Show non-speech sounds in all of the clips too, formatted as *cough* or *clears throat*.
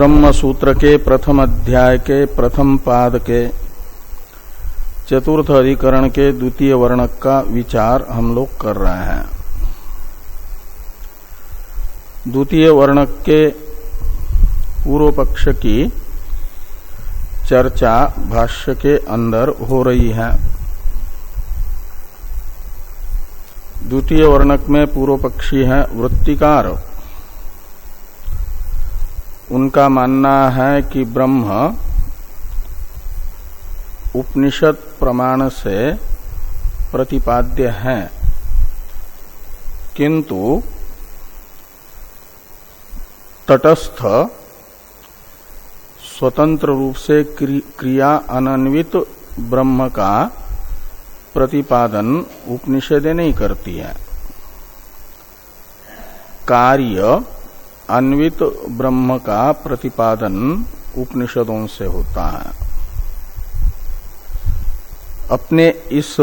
ब्रह्म सूत्र के प्रथम अध्याय के प्रथम पाद के चतुर्थ अधिकरण के द्वितीय वर्णक का विचार हम लोग कर रहे हैं। द्वितीय वर्णक के पूर्व पक्ष की चर्चा भाष्य के अंदर हो रही है। द्वितीय वर्णक में पूर्व पक्षी है वृत्तिकार। उनका मानना है कि ब्रह्म उपनिषद प्रमाण से प्रतिपाद्य है। किंतु तटस्थ स्वतंत्र रूप से क्रिया अनन्वित ब्रह्म का प्रतिपादन उपनिषदे नहीं करती है। कार्य अन्वित ब्रह्म का प्रतिपादन उपनिषदों से होता है। अपने इस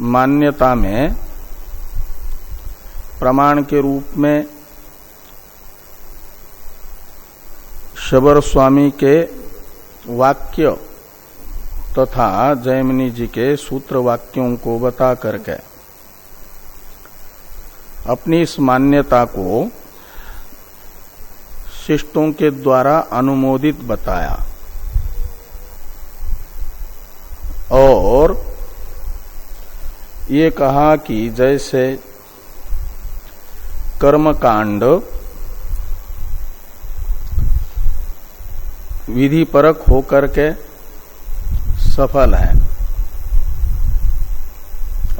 मान्यता में, प्रमाण के रूप में शबर स्वामी के वाक्य तथा जयमिनी जी के सूत्र वाक्यों को बता करके अपनी इस मान्यता को शिष्टों के द्वारा अनुमोदित बताया। और ये कहा कि जैसे कर्मकांड विधि परक होकर के सफल है।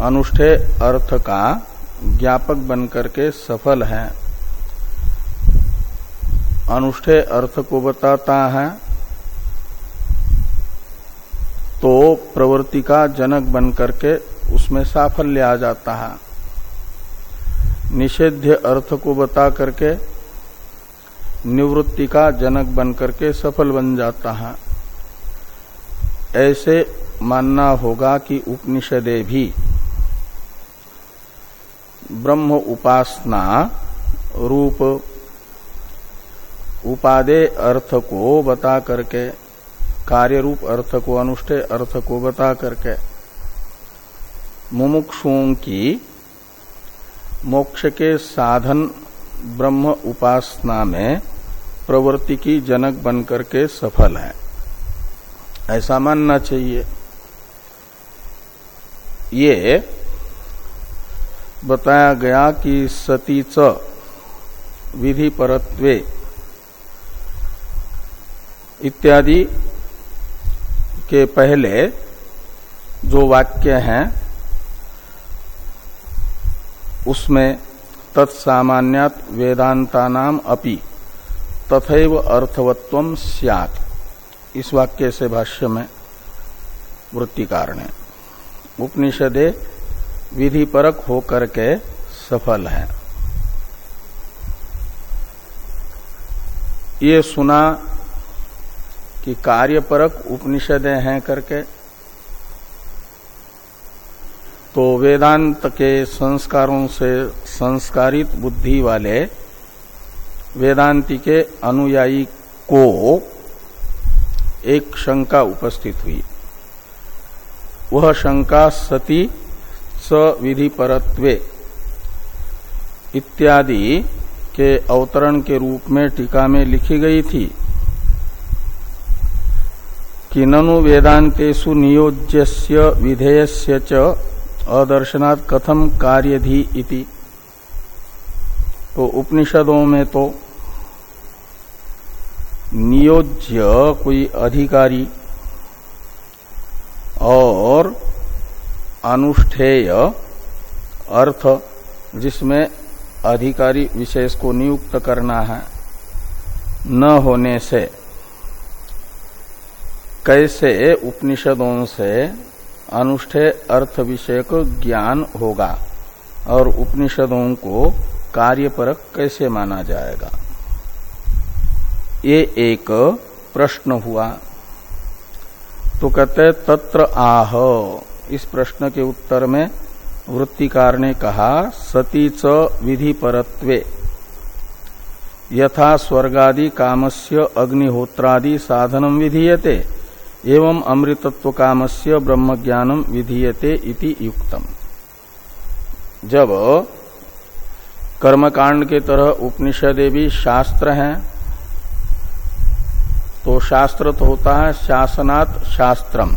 अनुष्ठेय अर्थ का ज्ञापक बनकर के सफल है। अनुष्ठे अर्थ को बताता है तो प्रवृत्ति का जनक बनकर के उसमें साफल्य आ जाता है। निषेध्य अर्थ को बता करके निवृत्ति का जनक बनकर के सफल बन जाता है। ऐसे मानना होगा कि उपनिषदे भी ब्रह्म उपासना रूप उपादे अर्थ को बता करके कार्य रूप अर्थ को, अनुष्ठे अर्थ को बता करके। मुमुक्षुओं की मोक्ष के साधन ब्रह्म उपासना में प्रवृत्ति की जनक बनकर के सफल है। ऐसा मानना चाहिए। ये बताया गया कि सती च विधि परत्वे इत्यादि के पहले जो वाक्य हैं, उसमें तत्सामान्यात वेदांता नाम अपि तथैव अर्थवत्व सियात। इस वाक्य से भाष्य में वृत्तिकार ने उपनिषदे विधि परक होकर के सफल है। ये सुना कि कार्यपरक उपनिषद हैं करके तो वेदांत के संस्कारों से संस्कारित बुद्धि वाले वेदांति के अनुयायी को एक शंका उपस्थित हुई। वह शंका सती विधि परत्वे इत्यादि के अवतरण के रूप में टीका में लिखी गई थी कि ननु वेदांतेषु नियोज्य विधेयस्य च अदर्शनात् कथम कार्यधि इति। तो उपनिषदों में तो नियोज्य कोई अधिकारी और अनुष्ठेय अर्थ, जिसमें अधिकारी विशेष को नियुक्त करना है, न होने से। कैसे उपनिषदों से अनुष्ठेय अर्थ विषयक ज्ञान होगा, और उपनिषदों को कार्यपरक कैसे माना जाएगा? ये एक प्रश्न हुआ। तो कहते तत्र आह। इस प्रश्न के उत्तर में वृत्तिकार ने कहा, सती च विधि परत्वे यथा स्वर्गादि कामस्य अग्निहोत्रादि साधनम विधीयते, एवं अमृतत्व कामस्य ब्रह्म ज्ञानम विधीयते इति युक्तम। जब कर्मकांड के तरह उपनिषदे भी शास्त्र हैं तो शास्त्र तो होता है शासनात् शास्त्रम।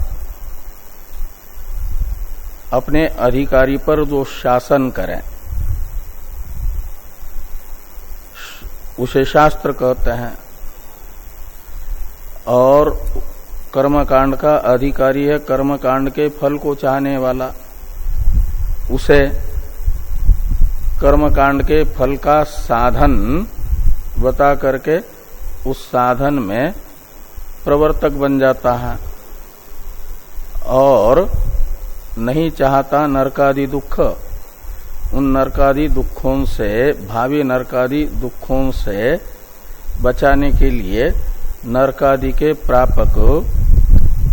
अपने अधिकारी पर जो शासन करें। उसे शास्त्र कहते हैं। और कर्मकांड का अधिकारी है, कर्मकांड के फल को चाहने वाला। उसे कर्मकांड के फल का साधन बता करके उस साधन में प्रवर्तक बन जाता है। और नहीं चाहता नरकादि दुख। उन नरकादि दुखों से, भावी नरकादि दुखों से बचाने के लिए नरकादि के प्रापक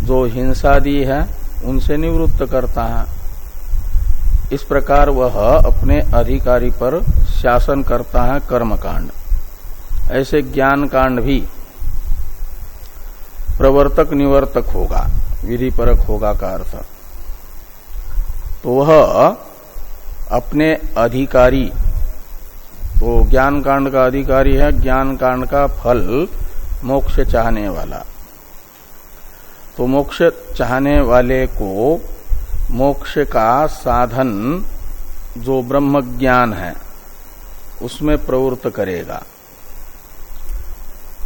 जो हिंसादि है, उनसे निवृत्त करता है। इस प्रकार वह अपने अधिकारी पर शासन करता है कर्मकांड। ऐसे ज्ञान कांड भी प्रवर्तक निवर्तक होगा विधि परक होगा का अर्थ। तो वह अपने अधिकारी तो ज्ञान कांड का अधिकारी है ज्ञान कांड का फल मोक्ष चाहने वाला। तो मोक्ष चाहने वाले को मोक्ष का साधन जो ब्रह्म ज्ञान है, उसमें प्रवृत्त करेगा।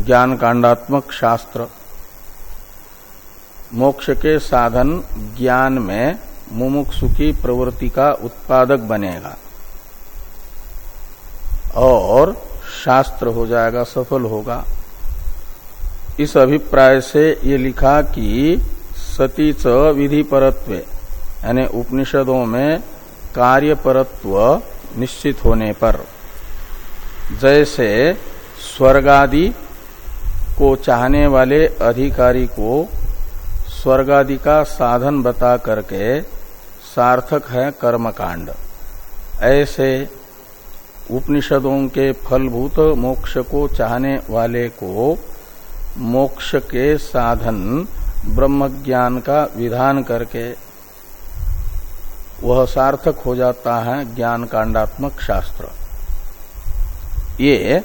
ज्ञान कांडात्मक शास्त्र। मोक्ष के साधन ज्ञान में मुमुक्षु की प्रवृत्ति का उत्पादक बनेगा। और शास्त्र हो जाएगा, सफल होगा। इस अभिप्राय से ये लिखा कि सती च विधि परत्व यानी उपनिषदों में कार्य परत्व निश्चित होने पर। जैसे स्वर्गादि को चाहने वाले अधिकारी को स्वर्गादि का साधन बता करके सार्थक है कर्मकांड। ऐसे उपनिषदों के फलभूत मोक्ष को चाहने वाले को मोक्ष के साधन ब्रह्म ज्ञान का विधान करके वह सार्थक हो जाता है ज्ञान कांडात्मक शास्त्र। ये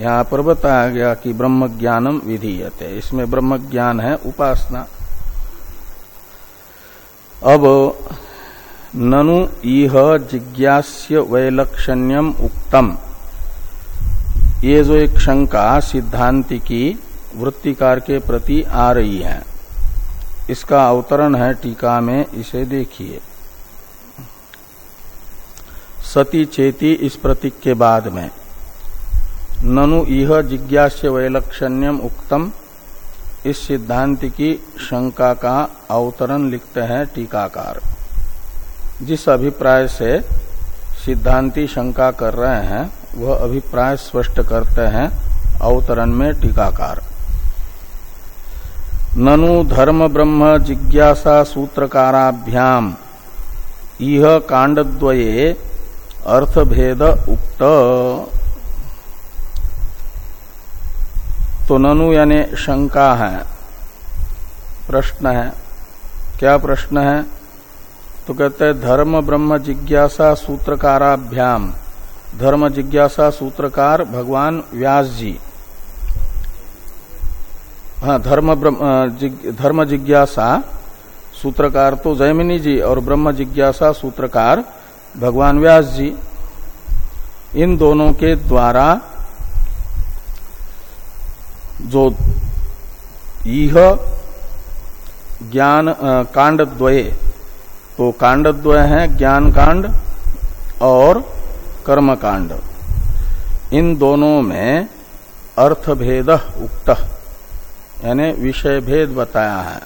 यहाँ पर बताया गया कि ब्रह्म ज्ञानम विधीयते। इसमें ब्रह्म ज्ञान है उपासना। अब ननु इह जिज्ञास्य वैलक्षण्यम उक्तम। ये जो एक शंका सिद्धांति की वृत्तिकार के प्रति आ रही है, इसका अवतरण है टीका में, इसे देखिए। सती चेती इस प्रतीक के बाद में, ननु इह जिज्ञास्य वैलक्षण्यम उक्तम। इस सिद्धांत की शंका का अवतरण लिखते हैं टीकाकार। जिस अभिप्राय से सिद्धांति शंका कर रहे हैं, वह अभिप्राय स्पष्ट करते हैं अवतरण में टीकाकार। ननु धर्म ब्रह्म जिज्ञासा सूत्रकाराभ्याम यह कांडद्वये अर्थभेद उक्त। तो ननु यानी शंका है, प्रश्न है। क्या प्रश्न है? तो कहते हैं, धर्म ब्रह्म जिज्ञासा सूत्रकाराभ्याम। धर्म जिज्ञासा सूत्रकार भगवान व्यास जी। हाँ धर्म ब्रह्म धर्म जिज्ञासा सूत्रकार तो जयमिनी जी और ब्रह्म जिज्ञासा सूत्रकार भगवान व्यास जी। इन दोनों के द्वारा जो यह ज्ञान कांड द्वये तो कांड द्वय है ज्ञान कांड और कर्म कांड इन दोनों में अर्थ भेद उक्त, यानी विषय भेद बताया है।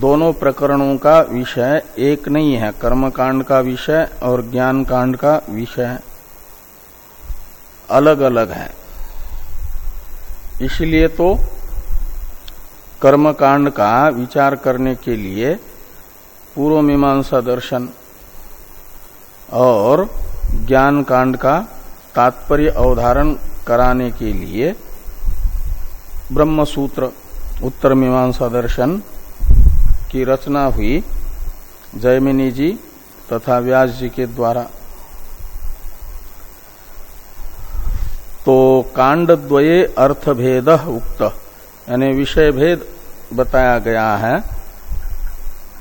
दोनों प्रकरणों का विषय एक नहीं है। कर्म कांड का विषय और ज्ञान कांड का विषय अलग अलग है। इसलिए तो कर्म कांड का विचार करने के लिए पूर्व मीमांसा दर्शन और ज्ञान कांड का तात्पर्य अवधारण कराने के लिए ब्रह्म सूत्र उत्तर मीमांसा दर्शन की रचना हुई जयमिनी जी तथा व्यास जी के द्वारा तो कांड द्वये अर्थभेद उक्त। यानी विषय भेद बताया गया है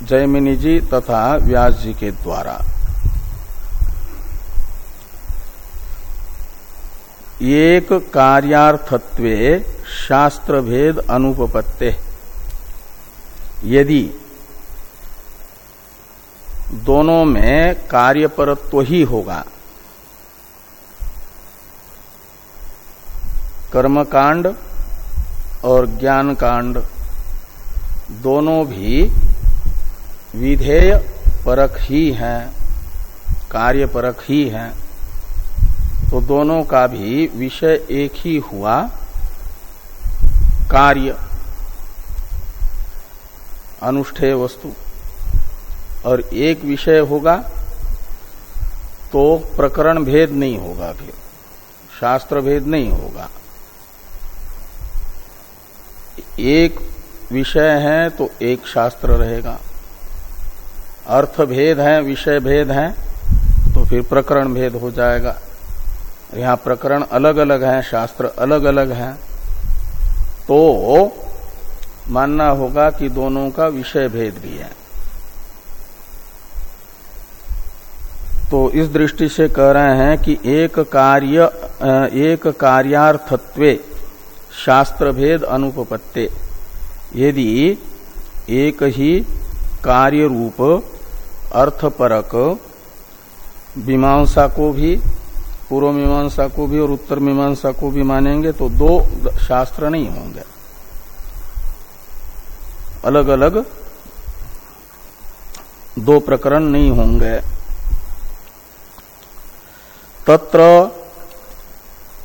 जयमिनी जी तथा व्यास जी के द्वारा। एक कार्यार्थत्वे शास्त्र भेद अनुपपत्ते। यदि दोनों में कार्यपरत्व ही होगा कर्मकांड और ज्ञान कांड दोनों भी विधेय परक ही हैं, कार्य परक ही हैं। तो दोनों का भी विषय एक ही हुआ, कार्य, अनुष्ठेय वस्तु। और एक विषय होगा तो प्रकरण भेद नहीं होगा फिर, शास्त्र भेद नहीं होगा। एक विषय है तो एक शास्त्र रहेगा। अर्थ भेद है, विषय भेद है तो फिर प्रकरण भेद हो जाएगा। यहाँ प्रकरण अलग अलग है, शास्त्र अलग अलग है। तो मानना होगा कि दोनों का विषय भेद भी है। तो इस दृष्टि से कह रहे हैं कि एक कार्य एक कार्यार्थत्वे शास्त्र भेद अनुपत्ते यदि एक ही कार्य रूप अर्थपरक, मीमांसा को भी, पूर्व मीमांसा को भी और उत्तर मीमांसा को भी मानेंगे तो दो शास्त्र नहीं होंगे। अलग अलग दो प्रकरण नहीं होंगे। तत्र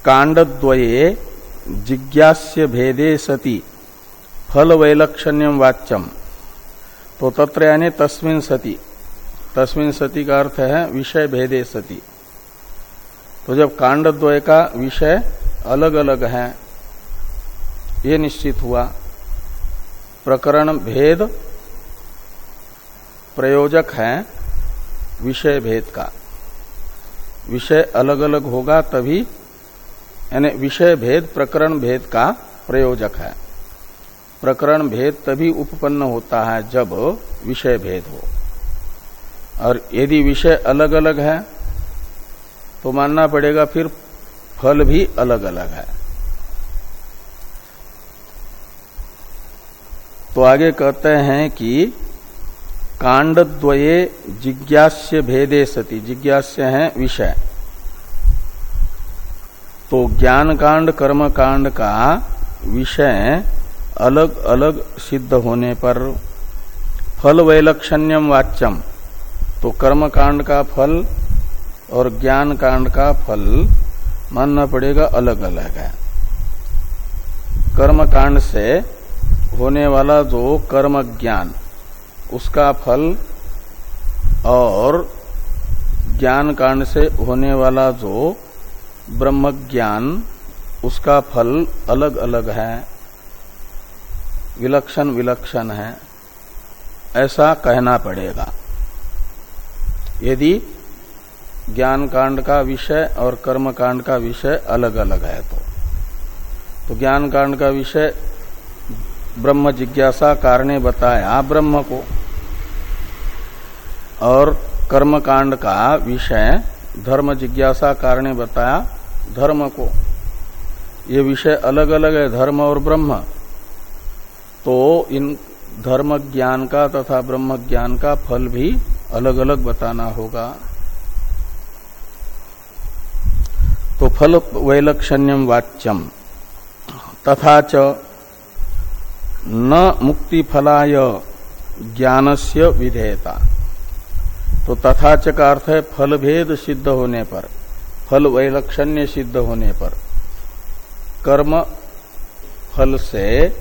कांडद्वये जिज्ञास्य भेदे सती फल वैलक्षण्यम वाच्यम। तो तत्र यानी तस्मिन सती। तस्मिन सती का अर्थ है विषय भेदे सती। तो जब कांडद्वय का विषय अलग अलग है, ये निश्चित हुआ। प्रकरण भेद, प्रयोजक है विषय भेद का। विषय अलग अलग होगा तभी यानी विषय भेद, प्रकरण भेद का प्रयोजक है। प्रकरण भेद तभी उपपन्न होता है जब विषय भेद हो। और यदि विषय अलग अलग है तो मानना पड़ेगा फिर फल भी अलग अलग है। तो आगे कहते हैं कि कांडद्वये जिज्ञास्य भेदे सती। जिज्ञास्य है विषय। तो ज्ञान कांड कर्म कांड का विषय अलग अलग सिद्ध होने पर फल वैलक्षण्यम वाच्यम। तो कर्म कांड का फल और ज्ञान कांड का फल मानना पड़ेगा अलग अलग है। कर्म कांड से होने वाला जो कर्म ज्ञान उसका फल और ज्ञान कांड से होने वाला जो ब्रह्म ज्ञान उसका फल अलग अलग है, विलक्षण विलक्षण है, ऐसा कहना पड़ेगा। यदि ज्ञान कांड का विषय और कर्म कांड का विषय अलग अलग है तो। तो ज्ञान कांड का विषय ब्रह्म जिज्ञासा कार ने बताया ब्रह्म को। और कर्म कांड का विषय धर्म जिज्ञासा कार ने बताया धर्म को। ये विषय अलग अलग है, धर्म और ब्रह्म। तो इन धर्म ज्ञान का तथा ब्रह्म ज्ञान का फल भी अलग अलग बताना होगा। तो फल वैलक्षण्यम वाच्यम तथा च न मुक्ति फलाय ज्ञानस्य विधेयता। तो तथा च का अर्थ है फल भेद सिद्ध होने पर। फल वैलक्षण्य सिद्ध होने पर। कर्म फल से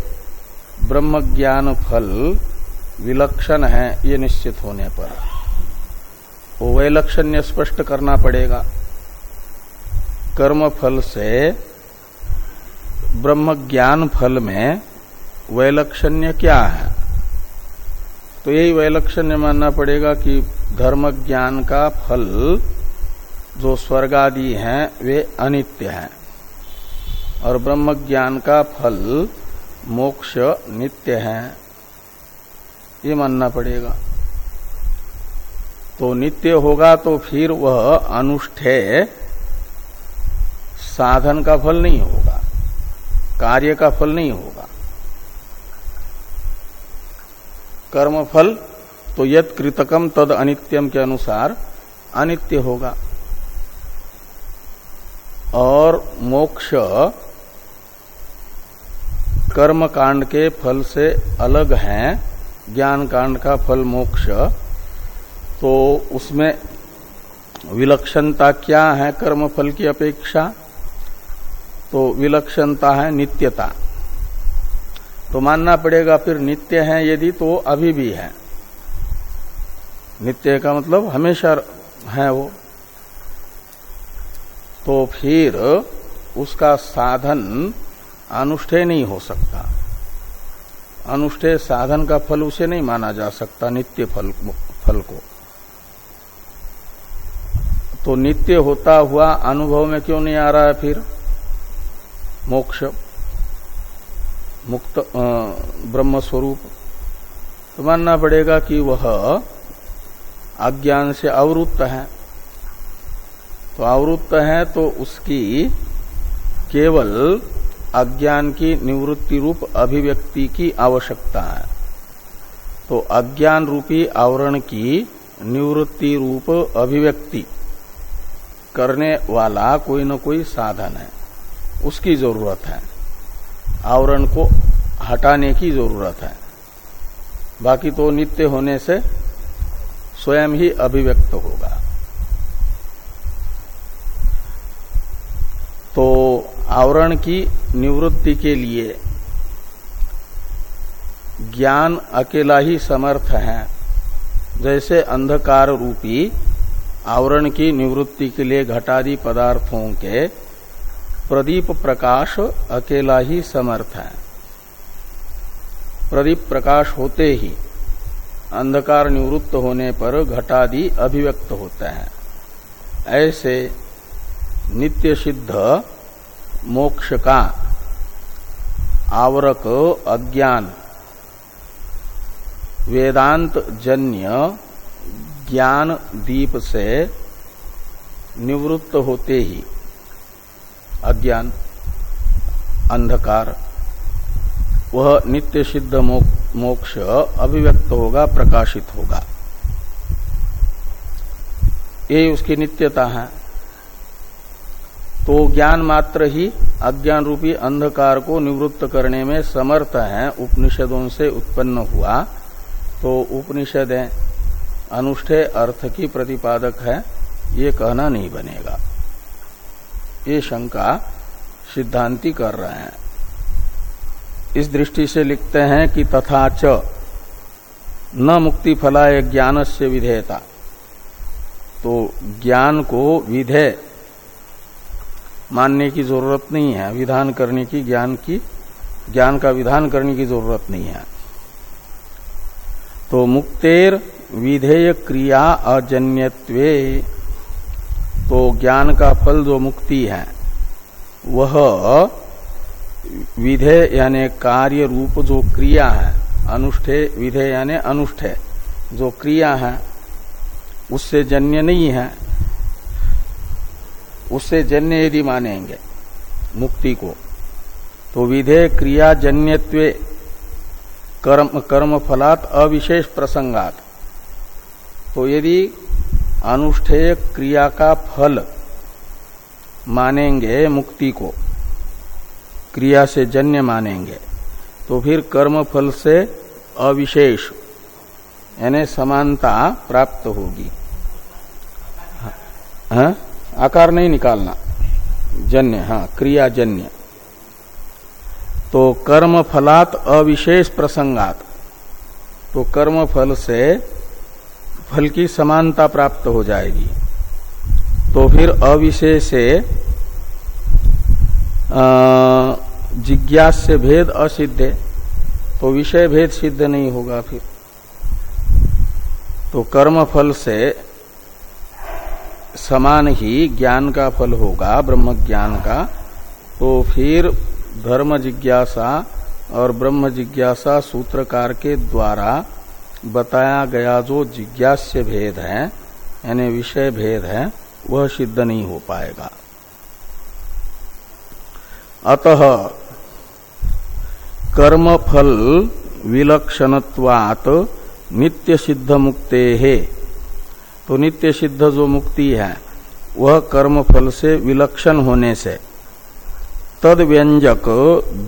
ब्रह्म ज्ञान फल विलक्षण है, ये निश्चित होने पर। वो वैलक्षण्य स्पष्ट करना पड़ेगा। कर्म फल से ब्रह्म ज्ञान फल में वैलक्षण्य क्या है? तो यही वैलक्षण्य मानना पड़ेगा कि धर्म ज्ञान का फल जो स्वर्ग आदि हैं, वे अनित्य हैं। और ब्रह्म ज्ञान का फल, मोक्ष, नित्य है। ये मानना पड़ेगा। तो नित्य होगा तो फिर वह अनुष्ठेय साधन का फल नहीं होगा। कार्य का फल नहीं होगा। कर्म फल तो यद कृतकम तद अनित्यम के अनुसार अनित्य होगा। और मोक्ष कर्म कांड के फल से अलग है ज्ञान कांड का फल मोक्ष तो उसमें विलक्षणता क्या है कर्म फल की अपेक्षा? तो विलक्षणता है नित्यता। तो मानना पड़ेगा फिर नित्य है यदि तो अभी भी है। नित्य का मतलब हमेशा है वो। तो फिर उसका साधन अनुष्ठेय नहीं हो सकता। अनुष्ठेय साधन का फल उसे नहीं माना जा सकता, नित्य फल फल को। तो नित्य होता हुआ अनुभव में क्यों नहीं आ रहा है फिर? मोक्ष, मुक्त ब्रह्म स्वरूप तो मानना पड़ेगा कि वह अज्ञान से अवरुत्त है। तो अवरुत्त है तो उसकी केवल अज्ञान की निवृत्ति रूप अभिव्यक्ति की आवश्यकता है। तो अज्ञान रूपी आवरण की निवृत्ति रूप अभिव्यक्ति करने वाला कोई न कोई साधन है। उसकी ज़रूरत है। आवरण को हटाने की ज़रूरत है। बाकी तो नित्य होने से स्वयं ही अभिव्यक्त होगा। तो आवरण की निवृत्ति के लिए ज्ञान अकेला ही समर्थ है। जैसे अंधकार रूपी आवरण की निवृत्ति के लिए घटादि पदार्थों के प्रदीप प्रकाश अकेला ही समर्थ है। प्रदीप प्रकाश होते ही अंधकार निवृत्त होने पर घटादि अभिव्यक्त होते हैं। ऐसे नित्य सिद्ध मोक्ष का आवरक अज्ञान, वेदांत जन्य ज्ञान दीप से निवृत्त होते ही, अज्ञान, अंधकार, वह नित्य सिद्ध मोक्ष अभिव्यक्त होगा, प्रकाशित होगा। ये उसकी नित्यता है। तो ज्ञान मात्र ही अज्ञान रूपी अंधकार को निवृत्त करने में समर्थ है, उपनिषदों से उत्पन्न हुआ। तो उपनिषद अनुष्ठे अर्थ की प्रतिपादक है, ये कहना नहीं बनेगा। ये शंका सिद्धांति कर रहे हैं। इस दृष्टि से लिखते हैं कि तथा च, न मुक्ति फलाय ज्ञान से विधेयता। तो ज्ञान को विधेय मानने की ज़रूरत नहीं है, विधान करने की, ज्ञान की, ज्ञान का विधान करने की ज़रूरत नहीं है। तो मुक्तेर विधेय क्रिया अजन्यत्वे। तो ज्ञान का फल जो मुक्ति है, वह विधेय यानी कार्य रूप जो क्रिया है, अनुष्ठे, विधेय यानी अनुष्ठे, जो क्रिया है, उससे जन्य नहीं है। उससे जन्य यदि मानेंगे, मुक्ति को तो विधेय क्रिया जन्यत्व कर्म कर्म फलात अविशेष प्रसंगात तो यदि अनुष्ठेय क्रिया का फल मानेंगे, मुक्ति को, क्रिया से जन्य मानेंगे तो फिर कर्म फल से अविशेष, यानी समानता प्राप्त होगी हाँ? आकार नहीं निकालना। जन्य हाँ क्रिया जन्य। तो कर्म फलात अविशेष प्रसंगात। तो कर्म फल से फल की समानता प्राप्त हो जाएगी। तो फिर अविशेष से जिज्ञास भेद असिद्ध। तो विषय भेद सिद्ध नहीं होगा फिर। तो कर्म फल से समान ही ज्ञान का फल होगा ब्रह्म ज्ञान का। तो फिर धर्म जिज्ञासा और ब्रह्म जिज्ञासा सूत्रकार के द्वारा बताया गया जो जिज्ञास्य भेद है, यानी विषय भेद है, वह सिद्ध नहीं हो पाएगा। अतः कर्म फल विलक्षणत्वात नित्य सिद्ध मुक्ते है तो नित्य सिद्ध जो मुक्ति है, वह कर्म फल से विलक्षण होने से। तद व्यंजक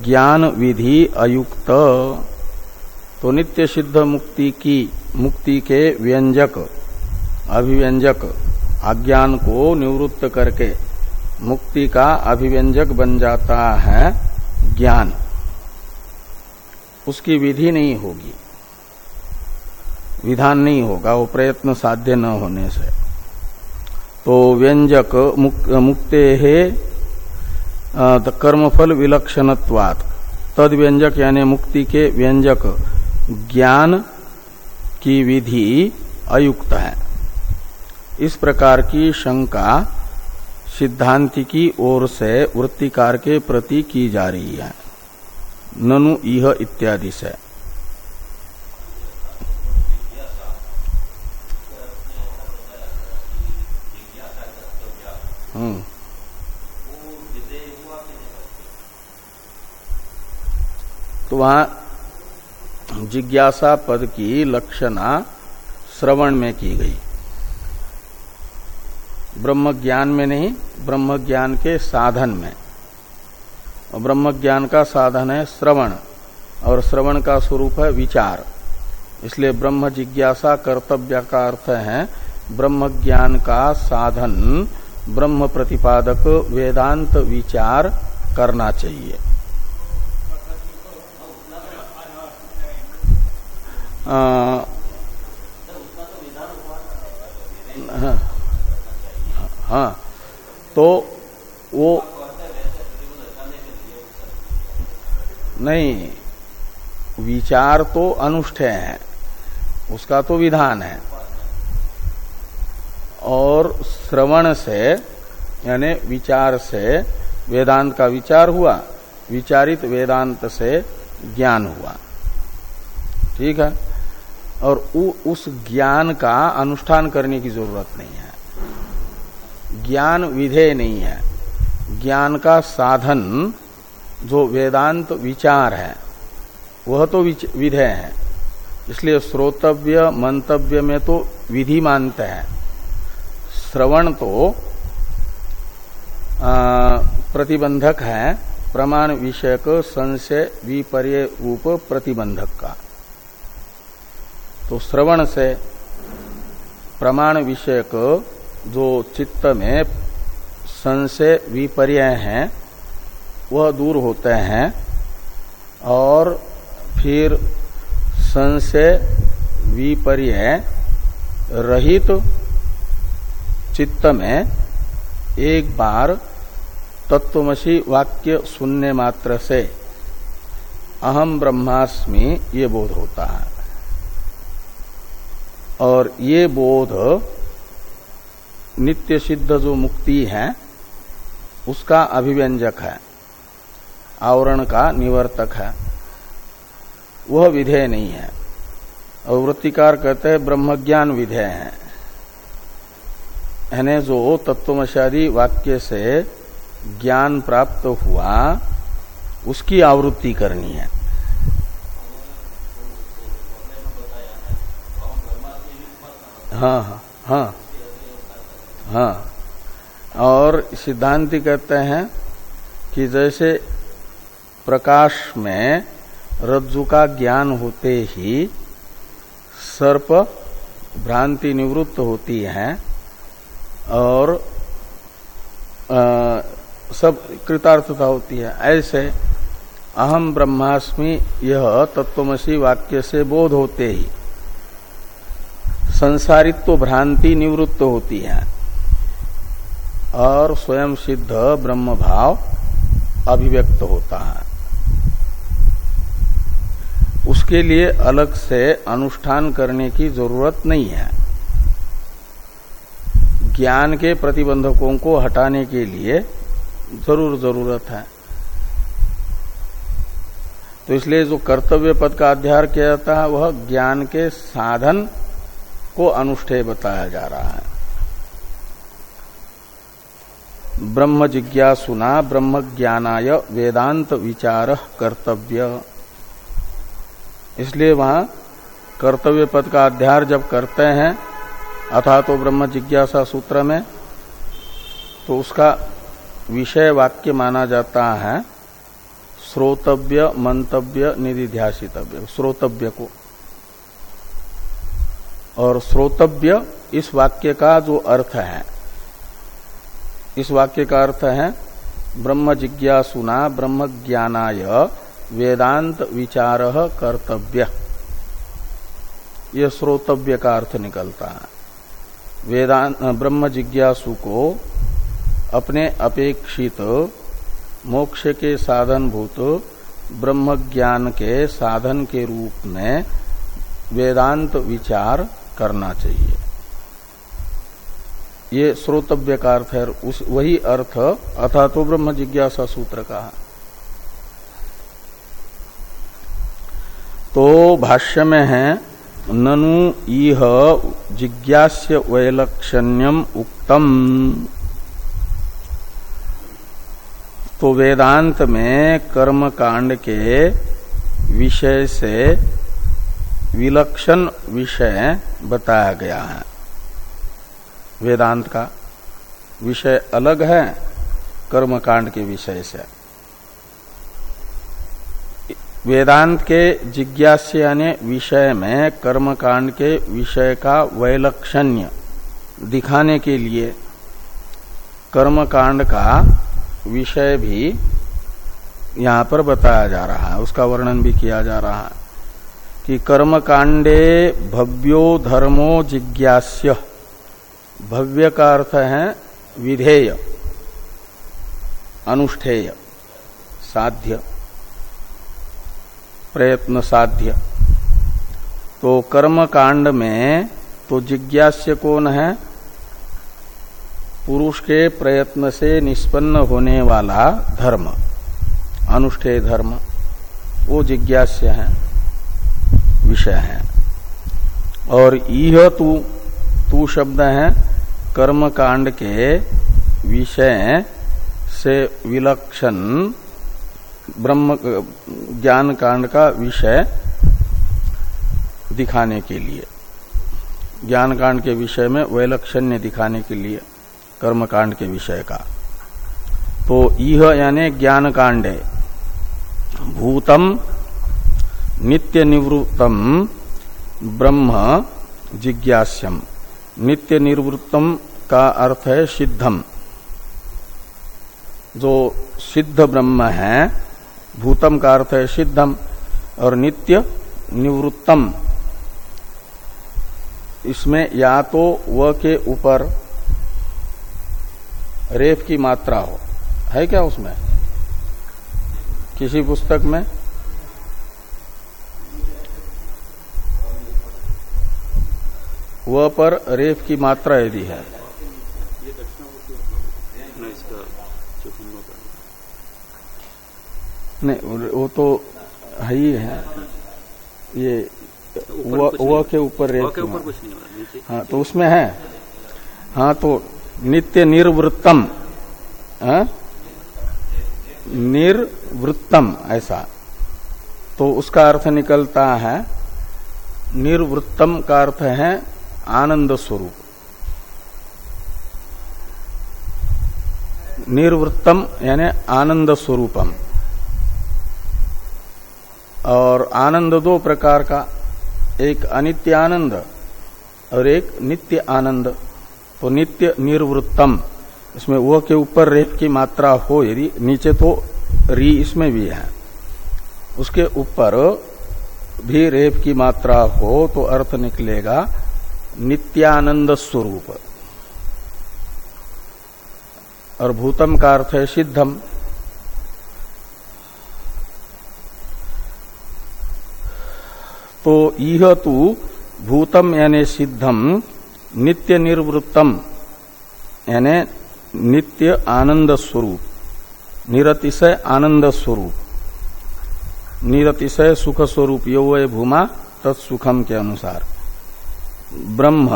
ज्ञान विधि अयुक्त। तो नित्य सिद्ध मुक्ति की, मुक्ति के व्यंजक, अभिव्यंजक, अज्ञान को निवृत्त करके मुक्ति का अभिव्यंजक बन जाता है ज्ञान। उसकी विधि नहीं होगी। विधान नहीं होगा वो प्रयत्न साध्य न होने से। तो व्यंजक मुक, मुक्ते है कर्मफल विलक्षणत्वात। तद व्यंजक यानी मुक्ति के व्यंजक ज्ञान की विधि अयुक्त है। इस प्रकार की शंका सिद्धांति की ओर से वृत्तिकार के प्रति की जा रही है। ननु यह इत्यादि से। हम्म। तो वहाँ जिज्ञासा पद की लक्षणा श्रवण में की गई। ब्रह्म ज्ञान में नहीं ब्रह्म ज्ञान के साधन में। और ब्रह्म ज्ञान का साधन है श्रवण, और श्रवण का स्वरूप है विचार। इसलिए ब्रह्म जिज्ञासा कर्तव्य का अर्थ है ब्रह्म ज्ञान का साधन ब्रह्म प्रतिपादक वेदांत विचार करना चाहिए। हाँ, तो वो नहीं विचार तो अनुष्ठेय है उसका तो विधान है। और श्रवण से यानी विचार से वेदांत का विचार हुआ विचारित वेदांत से ज्ञान हुआ। ठीक है? और उ, उस ज्ञान का अनुष्ठान करने की ज़रूरत नहीं है। ज्ञान विधेय नहीं है। ज्ञान का साधन जो वेदांत विचार है वह तो विधेय है। इसलिए श्रोतव्य मंतव्य में तो विधि मानते हैं। श्रवण तो प्रतिबंधक है, प्रमाण विषयक संशय विपर्य रूप प्रतिबंधक का। तो श्रवण से प्रमाण विषयक जो चित्त में संशय विपर्य हैं, वह दूर होते हैं और फिर संशय विपर्य रहित चित्त में एक बार तत्वमसी वाक्य सुनने मात्र से अहम ब्रह्मास्मि ये बोध होता है। और ये बोध नित्य सिद्ध जो मुक्ति है, उसका अभिव्यंजक है, आवरण का निवर्तक है। वह विधेय नहीं है। और वृत्तिकार कहते हैं, ब्रह्मज्ञान विधेय है। यानी जो तत्वमशादी वाक्य से ज्ञान प्राप्त हुआ, उसकी आवृत्ति करनी है। हाँ हाँ हाँ हाँ। और सिद्धांति कहते हैं कि जैसे प्रकाश में रज्जु का ज्ञान होते ही सर्प भ्रांति निवृत्त होती है और आ, सब कृतार्थता होती है। ऐसे अहम ब्रह्मास्मि यह तत्वमसी वाक्य से बोध होते ही संसारित्व भ्रांति निवृत्त होती है और स्वयं सिद्ध ब्रह्म भाव अभिव्यक्त होता है। उसके लिए अलग से अनुष्ठान करने की ज़रूरत नहीं है। ज्ञान के प्रतिबंधकों को हटाने के लिए ज़रूर ज़रूरत है। तो इसलिए जो कर्तव्य पद का अध्यार किया जाता है, वह ज्ञान के साधन को अनुष्ठेय बताया जा रहा है। ब्रह्म जिज्ञासुना ब्रह्म ज्ञानाय वेदांत विचार कर्तव्य। इसलिए वहाँ कर्तव्य पद का अध्यार जब करते हैं अथा तो ब्रह्म जिज्ञासा सूत्र में तो उसका विषय वाक्य माना जाता है, श्रोतव्य मंतव्य निधिध्यासितव्य, श्रोतव्य को। और श्रोतव्य इस वाक्य का जो अर्थ है, इस वाक्य का अर्थ है, ब्रह्म जिज्ञासुना ब्रह्म ज्ञानाय वेदांत विचार कर्तव्य। यह श्रोतव्य का अर्थ निकलता है। वेदांत ब्रह्म जिज्ञासु को अपने अपेक्षित मोक्ष के साधन भूत ब्रह्म ज्ञान के साधन के रूप में वेदांत विचार करना चाहिए। ये श्रोतव्य का अर्थ है उस, वही अर्थ अथा तो ब्रह्म जिज्ञासा सूत्र का तो भाष्य में है ननु इह जिज्ञास्य वैलक्षण्यम उक्तम। तो वेदांत में कर्म कांड के विषय से विलक्षण विषय बताया गया है। वेदांत का विषय अलग है कर्म कांड के विषय से। वेदांत के जिज्ञास यानी विषय में कर्म कांड के विषय का वैलक्षण्य दिखाने के लिए कर्म कांड का विषय भी यहाँ पर बताया जा रहा है, उसका वर्णन भी किया जा रहा है कि कर्म कांडे भव्यो धर्मो जिज्ञास्य, भव्य का अर्थ है विधेय, अनुष्ठेय, साध्य। प्रयत्न साध्य तो कर्म कांड में तो जिज्ञास्य कौन है? पुरुष के प्रयत्न से निष्पन्न होने वाला धर्म, अनुष्ठेय धर्म, वो जिज्ञास्य है, विषय है। और यह तू तू शब्द है कर्म कांड के विषय से विलक्षण ब्रह्म, ज्ञान कांड का विषय दिखाने के लिए। ज्ञान कांड के विषय में वैलक्षण्य दिखाने के लिए, कर्म कांड के विषय का। तो यह यानी ज्ञान कांडे। भूतम, नित्य निवृत्तम, ब्रह्म, जिज्ञास्यम। नित्य निवृत्तम का अर्थ है सिद्धम। जो सिद्ध ब्रह्म है भूतम का अर्थ है सिद्धम और नित्य निवृत्तम। इसमें या तो व के ऊपर रेफ की मात्रा हो। है क्या उसमें? किसी पुस्तक में? व पर रेफ की मात्रा यदि है। नहीं वो तो है ही है। ये वो के ऊपर हाँ तो उसमें है। हाँ तो नित्य निर्वृत्तम हाँ? निर्वृत्तम ऐसा। तो उसका अर्थ निकलता है निर्वृत्तम का अर्थ है आनंद स्वरूप। निर्वृत्तम यानी आनंद स्वरूपम। और आनंद दो प्रकार का, एक अनित्य आनंद और एक नित्य आनंद तो नित्य निर्वृत्तम, इसमें वह के ऊपर रेप की मात्रा हो, यदि नीचे तो री इसमें भी है। उसके ऊपर भी रेप की मात्रा हो तो अर्थ निकलेगा नित्यानंद स्वरूप। और भूतम का अर्थ है सिद्धम। तो यह तू भूतम यानी सिद्धम नित्य निर्वृत्तम यानी नित्य आनंद स्वरूप निरतिशय आनंद स्वरूप निरतिशय सुख स्वरूप यो भूमा तत्सुखम के अनुसार। ब्रह्म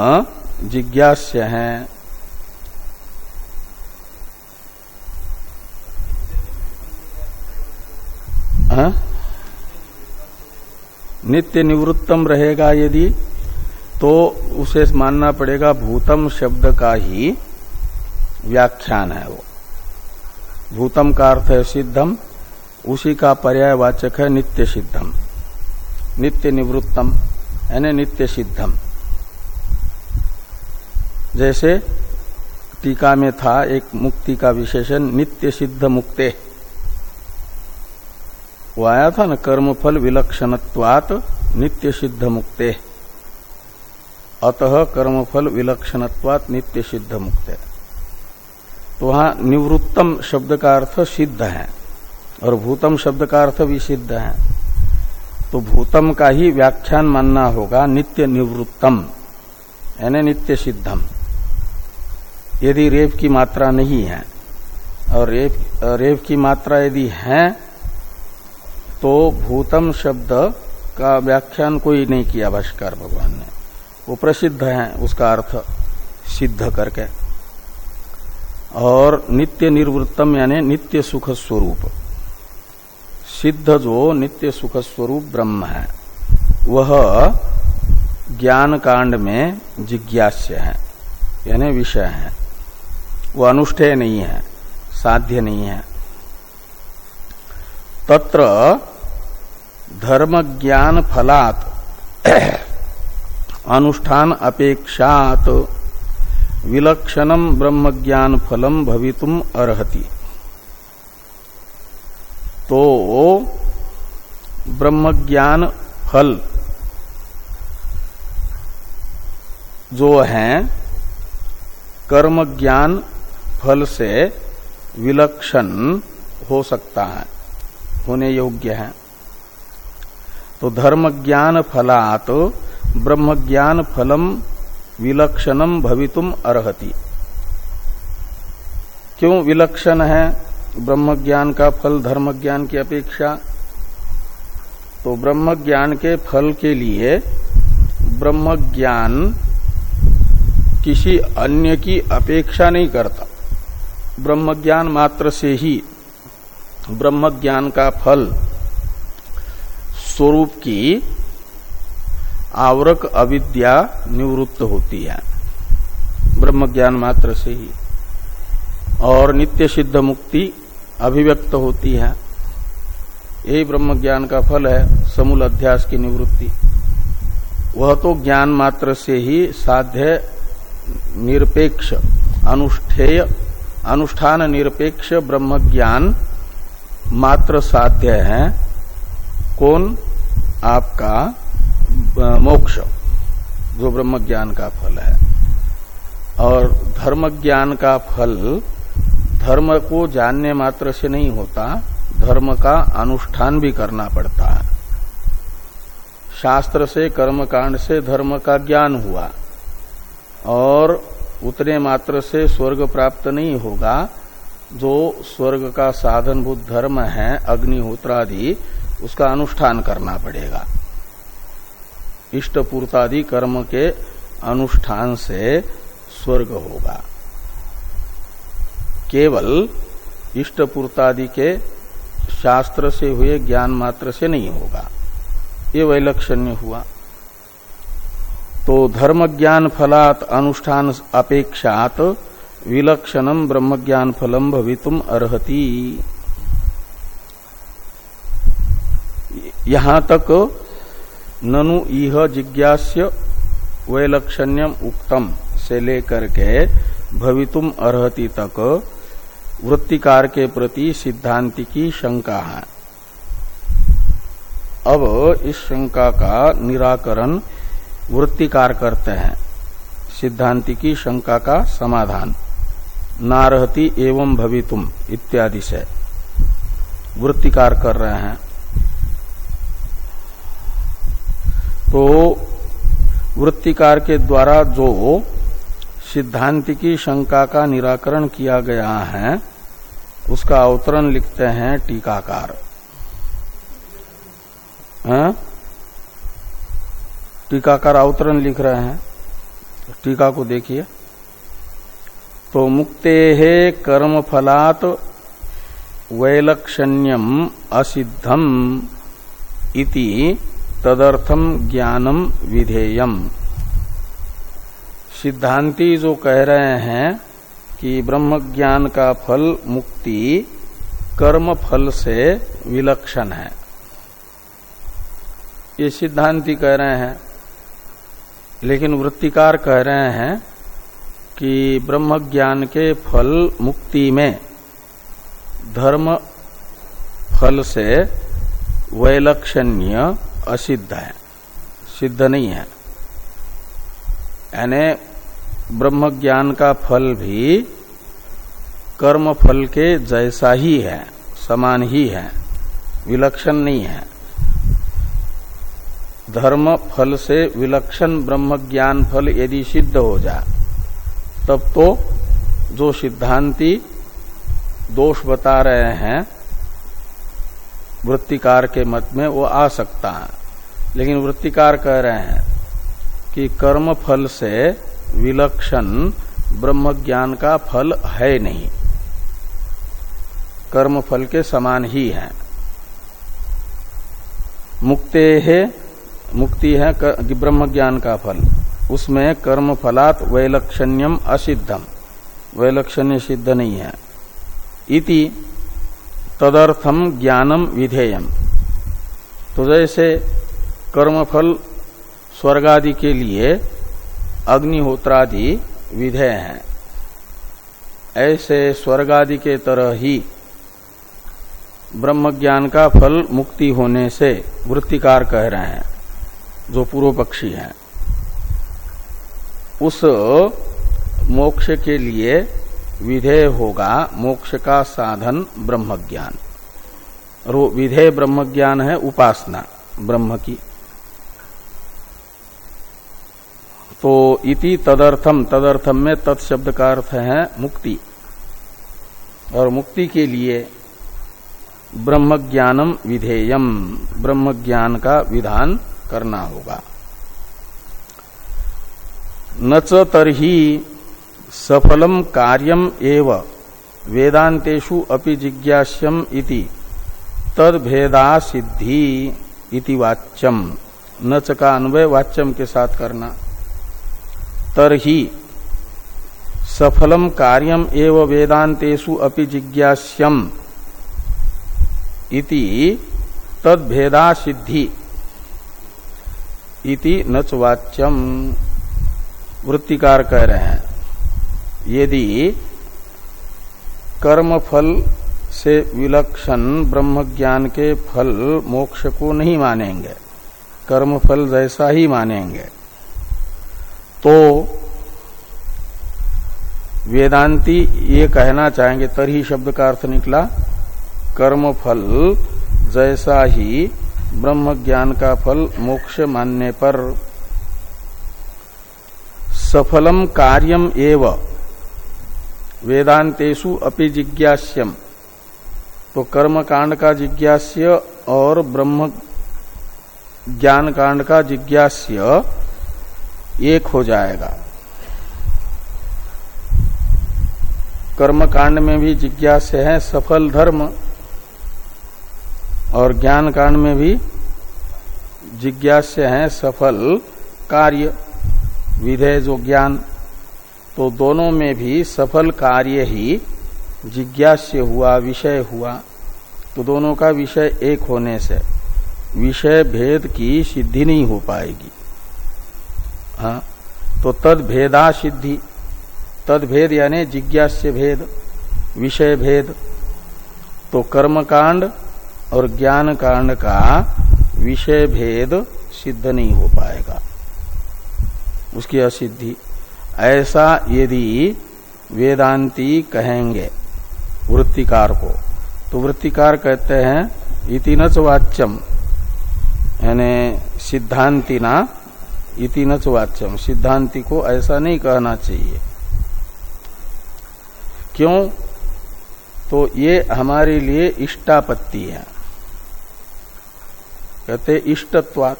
जिज्ञास्य। हा? नित्य निवृत्तम रहेगा यदि तो उसे मानना पड़ेगा भूतम शब्द का ही व्याख्यान है वो। भूतम का अर्थ है सिद्धम, उसी का पर्यायवाचक है नित्य सिद्धम। नित्य निवृत्तम, यानी नित्य सिद्धम। जैसे टीका में था एक मुक्ति का विशेषण, नित्य सिद्ध मुक्ते। वो आया था ना कर्मफल विलक्षणत्वात नित्य सिद्ध मुक्ते अतः कर्मफल विलक्षणत्वात नित्य सिद्ध मुक्ते तो वहाँ निवृत्तम शब्द का अर्थ सिद्ध है, और भूतम शब्द का अर्थ भी सिद्ध है। तो भूतम का ही व्याख्यान मानना होगा, नित्य निवृत्तम, यानी नित्य सिद्धम। यदि रेप की मात्रा नहीं है, और रेप रेप की मात्रा यदि है तो भूतम शब्द का व्याख्यान कोई नहीं किया भाष्कर भगवान ने। वो प्रसिद्ध है, उसका अर्थ सिद्ध करके। और नित्य निर्वृत्तम यानी नित्य सुख स्वरूप। सिद्ध जो नित्य सुख स्वरूप ब्रह्म है, वह ज्ञान कांड में जिज्ञास्य है, यानी विषय है। वो अनुष्ठेय नहीं है, साध्य नहीं है। तत्र धर्म ज्ञान फलात *clears throat* अनुष्ठान अपेक्षात विलक्षणम ब्रह्म ज्ञान फलम भवितुम अर्हति। तो ब्रह्म ज्ञान फल जो है कर्म ज्ञान फल से विलक्षण हो सकता है। होने योग्य है। तो धर्म ज्ञान फलात ब्रह्म ज्ञान फलम विलक्षणम भवितुम अर्हति। क्यों विलक्षण है ब्रह्म ज्ञान का फल धर्म ज्ञान की अपेक्षा? तो ब्रह्म ज्ञान के फल के लिए ब्रह्म ज्ञान किसी अन्य की अपेक्षा नहीं करता। ब्रह्म ज्ञान मात्र से ही ब्रह्म ज्ञान का फल स्वरूप की आवरक अविद्या निवृत्त होती है। ब्रह्म ज्ञान मात्र से ही। और नित्य सिद्ध मुक्ति अभिव्यक्त होती है। यही ब्रह्म ज्ञान का फल है, समूल अध्यास की निवृत्ति। वह तो ज्ञान मात्र से ही साध्य, निरपेक्ष, अनुष्ठेय, अनुष्ठान निरपेक्ष ब्रह्म ज्ञान मात्र साध्य है, कौन आपका मोक्ष, जो ब्रह्म ज्ञान का फल है। और धर्म ज्ञान का फल, धर्म को जानने मात्र से नहीं होता, धर्म का अनुष्ठान भी करना पड़ता है। शास्त्र से कर्म कांड से धर्म का ज्ञान हुआ, और उतने मात्र से स्वर्ग प्राप्त नहीं होगा जो स्वर्ग का साधनभूत धर्म है, अग्निहोत्रादि, उसका अनुष्ठान करना पड़ेगा। इष्ट पूर्तादि कर्म के अनुष्ठान से स्वर्ग होगा। केवल इष्ट पूर्तादि के शास्त्र से हुए ज्ञान मात्र से नहीं होगा। ये वैलक्षण्य हुआ। तो धर्म ज्ञान फलात अनुष्ठान अपेक्षात विलक्षणम ब्रह्म ज्ञान फलम भवितुम अर्हति। यहाँ तक ननु इह जिज्ञास्य वैलक्षण्यम उक्तम से लेकर के भवितुम अर्हति तक वृत्तिकार के प्रति सिद्धांति की शंका है। अब इस शंका का निराकरण वृत्तिकार करते हैं। सिद्धांति की शंका का समाधान। नारहति एवं भवितुम इत्यादि से। वृत्तिकार कर रहे हैं। तो वृत्तिकार के द्वारा जो सिद्धांति की शंका का निराकरण किया गया है, उसका अवतरण लिखते हैं टीकाकार। हाँ? टीकाकार अवतरण लिख रहे हैं। टीका को देखिए। तो मुक्ते कर्म फलात वैलक्षण्यम असिद्धम इति तदर्थम ज्ञानम विधेयम। सिद्धांति जो कह रहे हैं कि ब्रह्म ज्ञान का फल मुक्ति कर्म फल से विलक्षण है। ये सिद्धांति कह रहे हैं, लेकिन वृत्तिकार कह रहे हैं कि ब्रह्म ज्ञान के फल मुक्ति में, धर्म फल से वैलक्षण्य असिद्ध है। सिद्ध नहीं है। यानी ब्रह्म ज्ञान का फल भी कर्म फल के जैसा ही है, समान ही है, विलक्षण नहीं है। धर्म फल से विलक्षण ब्रह्म ज्ञान फल यदि सिद्ध हो जाए तब तो जो सिद्धांति दोष बता रहे हैं, वृत्तिकार के मत में वो आ सकता है। लेकिन वृत्तिकार कह रहे हैं कि कर्म फल से विलक्षण ब्रह्म ज्ञान का फल है नहीं। कर्म फल के समान ही है। मुक्ते है, मुक्ति है, ब्रह्म ज्ञान का फल। उसमें कर्म फलात वैलक्षण्यम असिद्धम वैलक्षण्य सिद्ध नहीं है। इति तदर्थम ज्ञानम विधेयम। तो जैसे कर्मफल स्वर्गादि के लिए अग्निहोत्रादि विधेय हैं। ऐसे स्वर्गादि के तरह ही ब्रह्म ज्ञान का फल मुक्ति होने से वृत्तिकार कह रहे हैं, जो पूर्व पक्षी हैं। उस मोक्ष के लिए विधेय होगा। मोक्ष का साधन ब्रह्म ज्ञान और वो विधेय ब्रह्म ज्ञान है उपासना, ब्रह्म की। तो इति तदर्थम तदर्थम में तत्शब्द का अर्थ है मुक्ति। और मुक्ति के लिए ब्रह्म ज्ञानम विधेयम ब्रह्म ज्ञान का विधान करना होगा। न तरही सफलम कार्यम एव। वेदांतेषु अपि जिज्ञास्यम इति। तद भेदा सिद्धि इति वाच्यम। नच का अन्वय वाच्यम के साथ करना। तरही सफलम कार्यम एव वेदांतेषु अपि जिज्ञास्यम इति। तद भेदा सिद्धि इति नच वाच्यम। वृत्तिकार कह रहे हैं, यदि कर्म फल से विलक्षण ब्रह्म ज्ञान के फल मोक्ष को नहीं मानेंगे कर्म फल जैसा ही मानेंगे तो वेदांती ये कहना चाहेंगे तरही शब्द का अर्थ निकला कर्म फल जैसा ही ब्रह्म ज्ञान का फल मोक्ष मानने पर सफलम कार्यम एव। वेदांतेशु अपि जिज्ञास्यम। तो कर्म कांड का जिज्ञास्य और ब्रह्म ज्ञान कांड का जिज्ञास्य एक हो जाएगा। कर्म कांड में भी जिज्ञास्य है, सफल धर्म और ज्ञान कांड में भी जिज्ञास्य है, सफल कार्य। विधेय जो ज्ञान तो दोनों में भी सफल कार्य ही जिज्ञास्य हुआ, विषय हुआ। तो दोनों का विषय एक होने से विषय भेद की सिद्धि नहीं हो पाएगी। हाँ तो तद भेदा सिद्धि। तद भेद यानी जिज्ञास्य भेद, विषय भेद। तो कर्म कांड और ज्ञान कांड का विषय भेद सिद्ध नहीं हो पाएगा। उसकी असिद्धि। ऐसा यदि वेदांती कहेंगे वृत्तिकार को तो वृत्तिकार कहते हैं इति वाच्यम। यानी सिद्धांति ना इति वाच्यम। सिद्धांति को ऐसा नहीं कहना चाहिए। क्यों? तो ये हमारे लिए इष्टापत्ति है। कहते इष्टत्वात।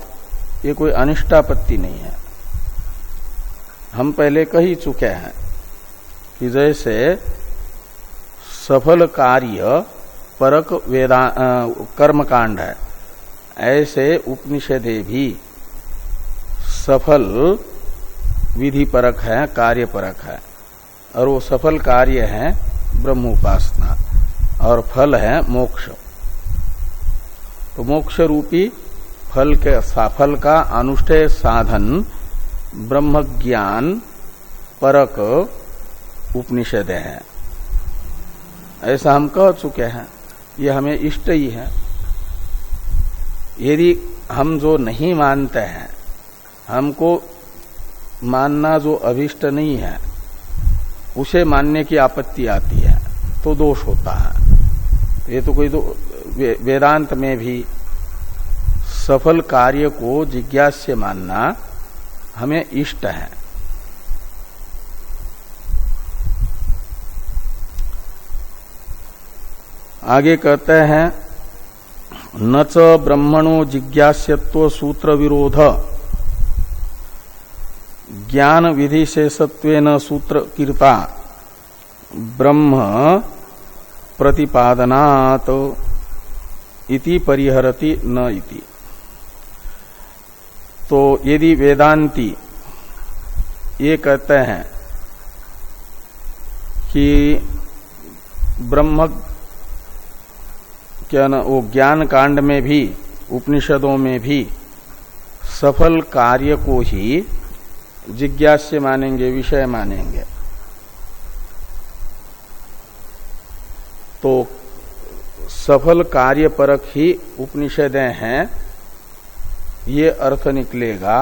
ये कोई अनिष्टापत्ति नहीं है। हम पहले कह ही चुके हैं कि जैसे सफल कार्य परक वेदा कर्म कांड है, ऐसे उपनिषदे भी सफल विधि परक है, कार्य परक है, और वो सफल कार्य है ब्रह्म उपासना, और फल है मोक्ष। तो मोक्ष रूपी फल के सफल का अनुष्ठेय साधन ब्रह्म ज्ञान परक उपनिषद है। ऐसा हम कह चुके हैं, ये हमें इष्ट ही है। यदि हम जो नहीं मानते हैं, हमको मानना जो अभिष्ट नहीं है, उसे मानने की आपत्ति आती है तो दोष होता है। ये तो कोई तो वेदांत में भी सफल कार्य को जिज्ञास्य मानना हमें इष्ट है। आगे कहते हैं, न च ब्रह्मणो जिज्ञास्यत्व सूत्र विरोध। ज्ञान विधि शेषत्व सूत्र कीर्ता। ब्रह्म प्रतिपादनात् इति परिहरति न इति। तो यदि वेदांती ये कहते हैं कि ब्रह्म क्या ना, वो ज्ञान कांड में भी, उपनिषदों में भी सफल कार्य को ही जिज्ञास्य मानेंगे, विषय मानेंगे। तो सफल कार्य परक ही उपनिषदें हैं। ये अर्थ निकलेगा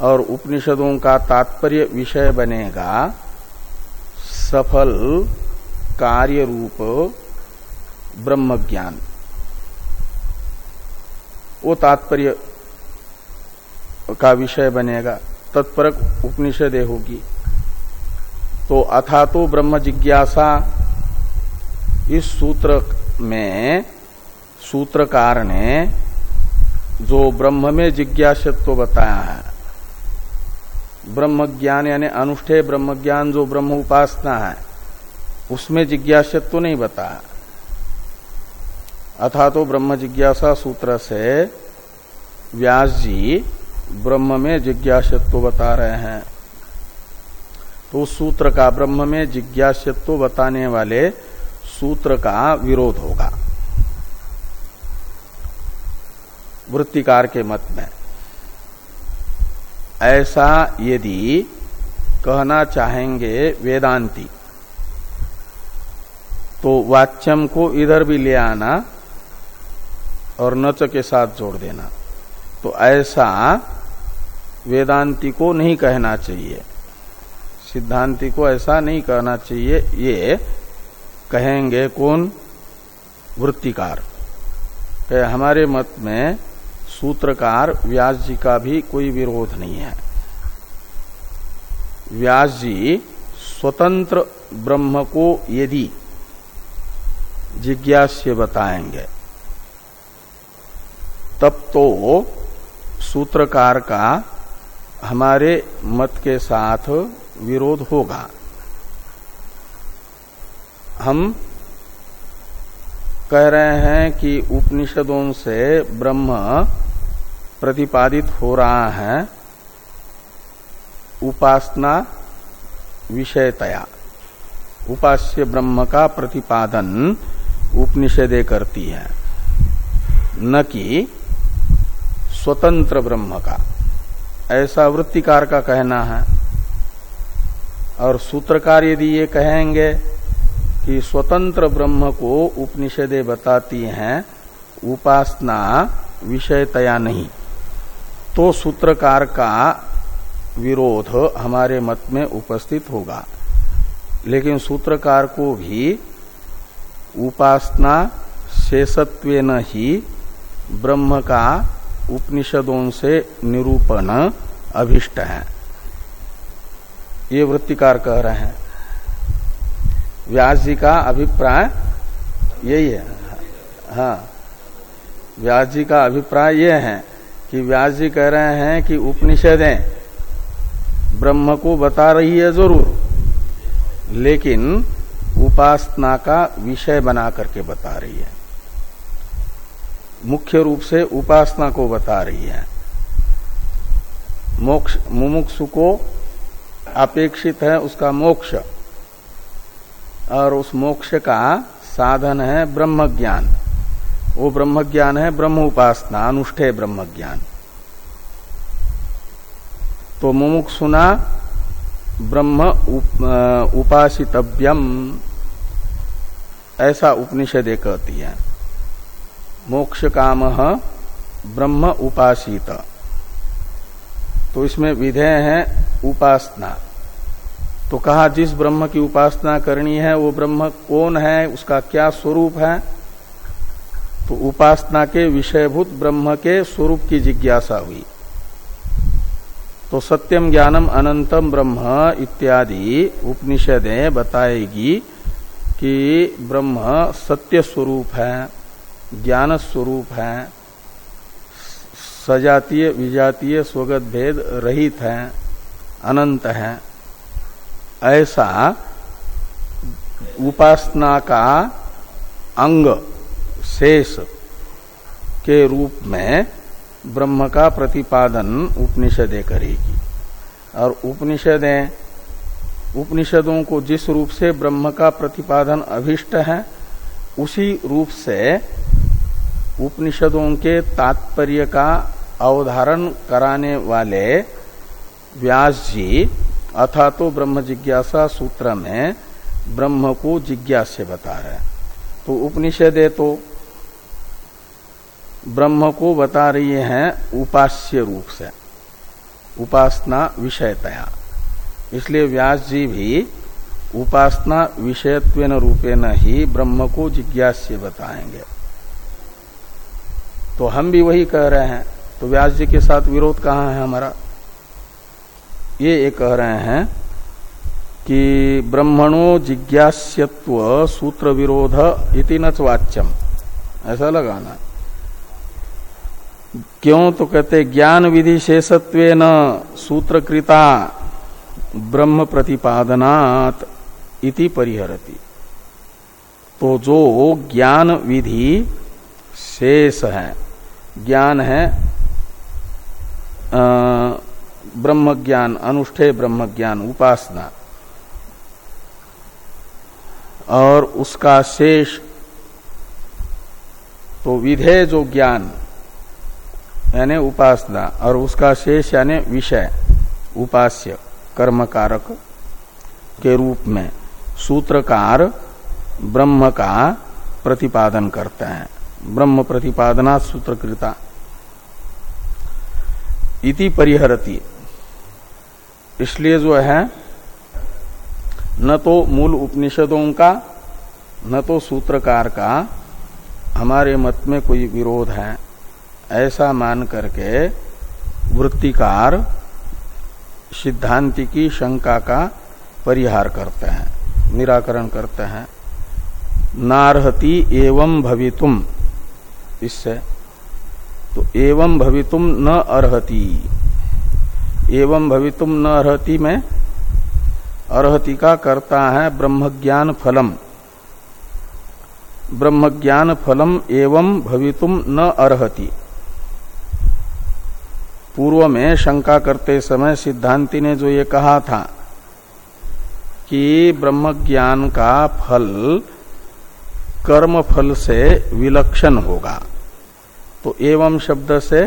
और उपनिषदों का तात्पर्य विषय बनेगा, सफल कार्य रूप ब्रह्म ज्ञान वो तात्पर्य का विषय बनेगा। तत्परक उपनिषद होगी। तो अथा तो ब्रह्म जिज्ञासा, इस सूत्र में सूत्रकार ने जो ब्रह्म में जिज्ञासत्व बताया है। ब्रह्म ज्ञान यानी अनुष्ठेय ब्रह्म ज्ञान जो ब्रह्म उपासना है, उसमें जिज्ञासत्व नहीं बताया। अथा तो ब्रह्म जिज्ञासा सूत्र से व्यास जी ब्रह्म में जिज्ञासत्व बता रहे हैं। तो सूत्र का ब्रह्म में जिज्ञासत्व बताने वाले सूत्र का विरोध होगा। वृत्तिकार के मत में। ऐसा यदि कहना चाहेंगे वेदांती तो वाच्यम को इधर भी ले आना और नच के साथ जोड़ देना। तो ऐसा वेदांति को नहीं कहना चाहिए। सिद्धांति को ऐसा नहीं कहना चाहिए। ये कहेंगे कौन? वृत्तिकार। हमारे मत में सूत्रकार व्यास जी का भी कोई विरोध नहीं है। व्यास जी स्वतंत्र ब्रह्म को यदि जिज्ञास्य बताएँगे, तब तो सूत्रकार का हमारे मत के साथ विरोध होगा। हम कह रहे हैं कि उपनिषदों से ब्रह्म प्रतिपादित हो रहा है, उपासना विषयतया। उपास्य ब्रह्म का प्रतिपादन उपनिषदे करती है, न कि स्वतंत्र ब्रह्म का। ऐसा वृत्तिकार का कहना है। और सूत्रकार यदि ये कहेंगे कि स्वतंत्र ब्रह्म को उपनिषदे बताती हैं, उपासना विषयतया नहीं। तो सूत्रकार का विरोध हमारे मत में उपस्थित होगा। लेकिन सूत्रकार को भी उपासना शेषत्व ही ब्रह्म का उपनिषदों से निरूपण अभिष्ट है। ये वृत्तिकार कह रहे हैं। व्यास जी का अभिप्राय यही है। हाँ। व्यास जी का अभिप्राय यह है कि व्यास जी कह रहे हैं कि उपनिषदें ब्रह्म को बता रही है ज़रूर, लेकिन उपासना का विषय बना करके बता रही है। मुख्य रूप से उपासना को बता रही है। मोक्ष, मुमुक्षु को अपेक्षित है उसका मोक्ष, और उस मोक्ष का साधन है ब्रह्म ज्ञान वो ब्रह्म ज्ञान है ब्रह्म उपासना अनुष्ठेय ब्रह्म ज्ञान तो मुमुख सुना ब्रह्म उप, उपासितव्यम ऐसा उपनिषद कहती है। मोक्ष काम ब्रह्म उपासित। तो इसमें विधेय है उपासना। तो कहा जिस ब्रह्म की उपासना करनी है वो ब्रह्म कौन है उसका क्या स्वरूप है? तो उपासना के विषयभूत ब्रह्म के स्वरूप की जिज्ञासा हुई। तो सत्यम ज्ञानम अनंतम ब्रह्म इत्यादि उपनिषदें बताएगी कि ब्रह्म सत्य स्वरूप है, ज्ञान स्वरूप है, सजातीय, विजातीय, स्वगत, भेद रहित है, अनंत है। ऐसा उपासना का अंग शेष के रूप में ब्रह्म का प्रतिपादन उपनिषदें करेगी। और उपनिषदें, उपनिषदों को जिस रूप से ब्रह्म का प्रतिपादन अभिष्ट है, उसी रूप से उपनिषदों के तात्पर्य का अवधारण कराने वाले व्यास जी अथा तो ब्रह्म जिज्ञासा सूत्र में ब्रह्म को जिज्ञास बता रहे तो उपनिषदे तो ब्रह्म को बता रही हैं उपास्य रूप से। उपासना विषयतया। इसलिए व्यास जी भी उपासना विषयत्व रूपेण ही ब्रह्म को जिज्ञास्य बताएँगे। तो हम भी वही कह रहे हैं। तो व्यास जी के साथ विरोध कहाँ है हमारा? ये ये कह रहे हैं कि ब्रह्मणो जिज्ञास्यत्व सूत्र विरोध इति न वाच्यम। ऐसा लगाना। क्यों तो कहते ज्ञान विधि शेषत्व न सूत्रकृता ब्रह्म प्रतिपादनात् इति परिहरती। तो जो ज्ञान विधि शेष है, ज्ञान है ब्रह्म ज्ञान अनुष्ठेय ब्रह्म ज्ञान उपासना। और उसका शेष तो विधेय जो ज्ञान यानी उपासना, और उसका शेष यानी विषय, उपास्य कर्म कारक के रूप में, सूत्रकार, ब्रह्म का प्रतिपादन करते हैं। ब्रह्म प्रतिपादना सूत्रकृता। इति परिहरती। इसलिए जो है, न तो मूल उपनिषदों का, न तो सूत्रकार का हमारे मत में कोई विरोध है। ऐसा मान करके वृत्तिकार सिद्धांति की शंका का परिहार करते हैं, निराकरण करते हैं। नारहति एवं भवितुम, इससे। तो एवं भवितुम न अर्हति। एवं भवितुम न अर्हति में अर्हति का करता है ब्रह्मज्ञान फलम। ब्रह्मज्ञान फलम एवं भवितुम न अर्हति। पूर्व में शंका करते समय सिद्धांति ने जो ये कहा था कि ब्रह्म ज्ञान का फल कर्म फल से विलक्षण होगा। तो एवं शब्द से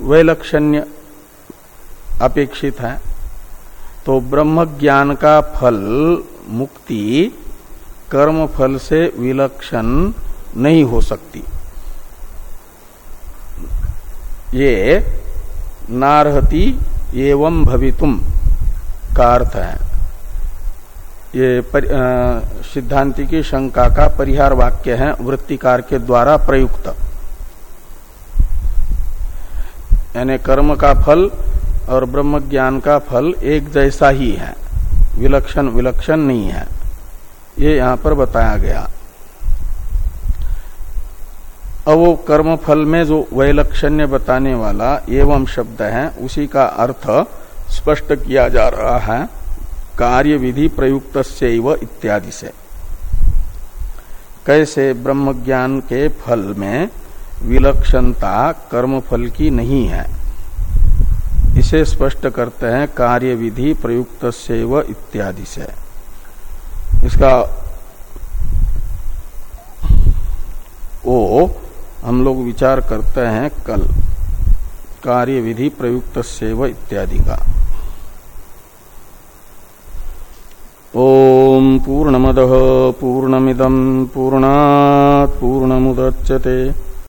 वैलक्षण्य अपेक्षित है। तो ब्रह्म ज्ञान का फल मुक्ति कर्म फल से विलक्षण नहीं हो सकती। ये नारहति एवं भवितुम, का अर्थ है। ये सिद्धांति की शंका का परिहार वाक्य है, वृत्तिकार के द्वारा प्रयुक्त। यानी कर्म का फल और ब्रह्म ज्ञान का फल एक जैसा ही है। विलक्षण विलक्षण नहीं है। ये यहाँ पर बताया गया। अब वो कर्म फल में जो वैलक्षण्य बताने वाला एवं शब्द है, उसी का अर्थ स्पष्ट किया जा रहा है कार्य विधि प्रयुक्त इत्यादि से। कैसे ब्रह्म ज्ञान के फल में विलक्षणता कर्म फल की नहीं है? इसे स्पष्ट करते हैं कार्य विधि प्रयुक्त इत्यादि से। इसका ओ हम लोग विचार करते हैं कल कार्य विधि प्रयुक्त सेव इत्यादि का। ओम पूर्णमद पूर्णमिदम पूर्णात पूर्णमुदच्यते।